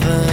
river